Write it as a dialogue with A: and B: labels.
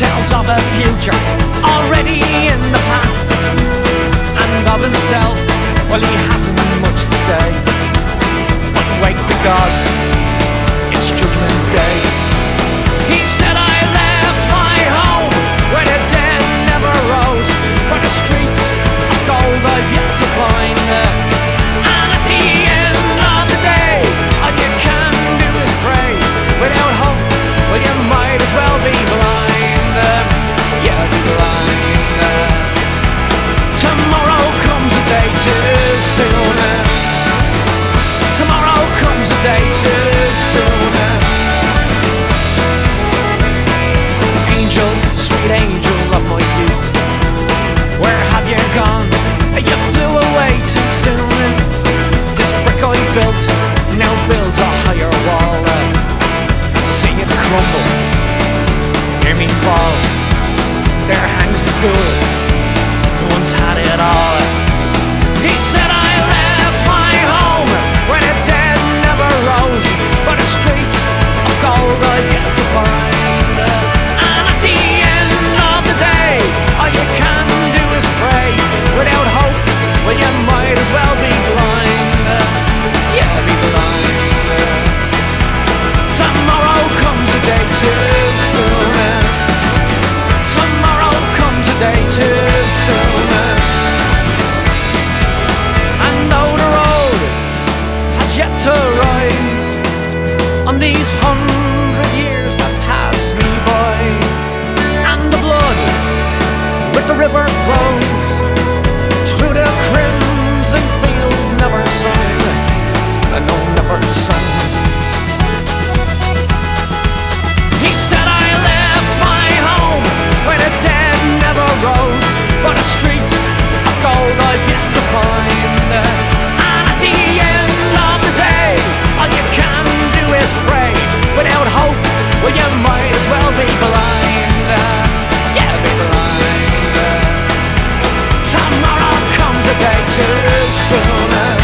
A: tales of a future already in the past. And of himself, well, he hasn't much to say. But wait the gods. good. river persona